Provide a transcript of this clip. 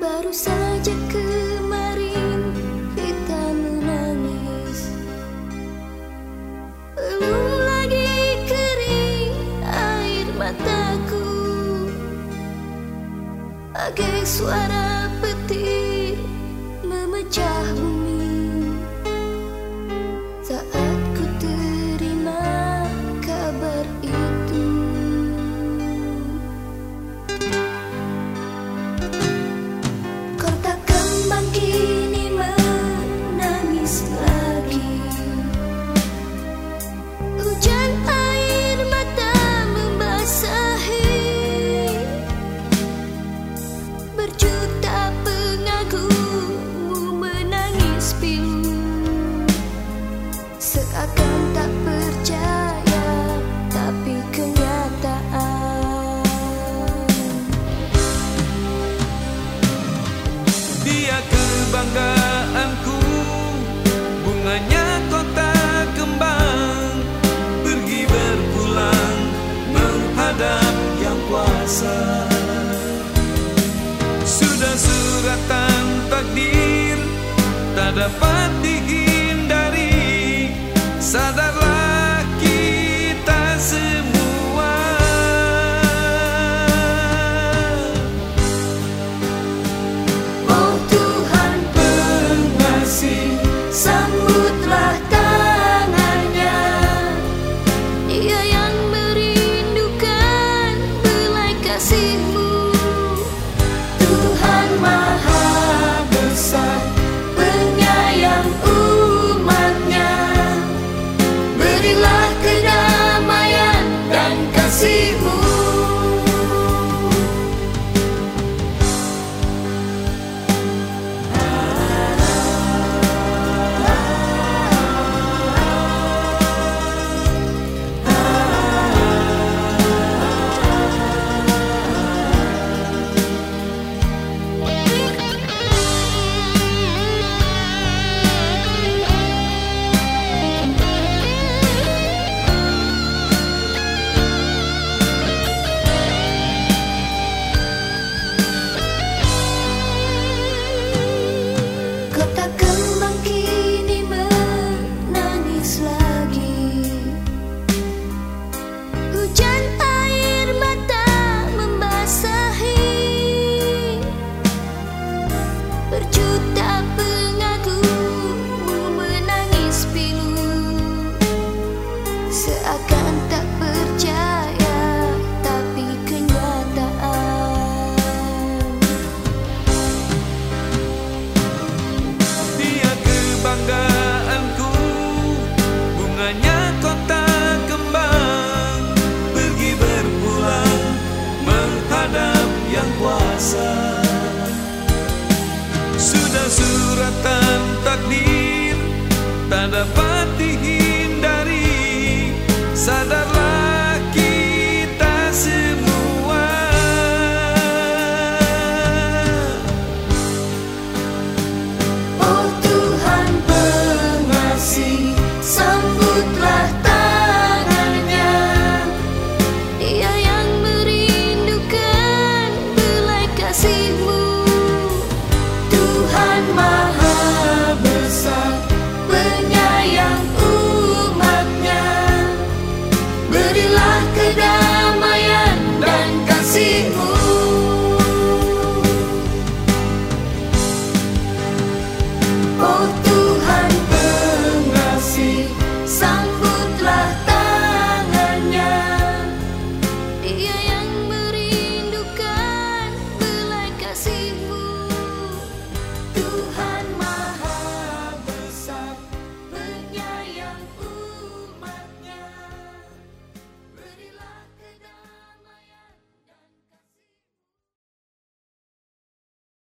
baru saja kemarin kita menangis. Belum lagi kering air mataku. Agak suara petir. Victory. see tanda pati.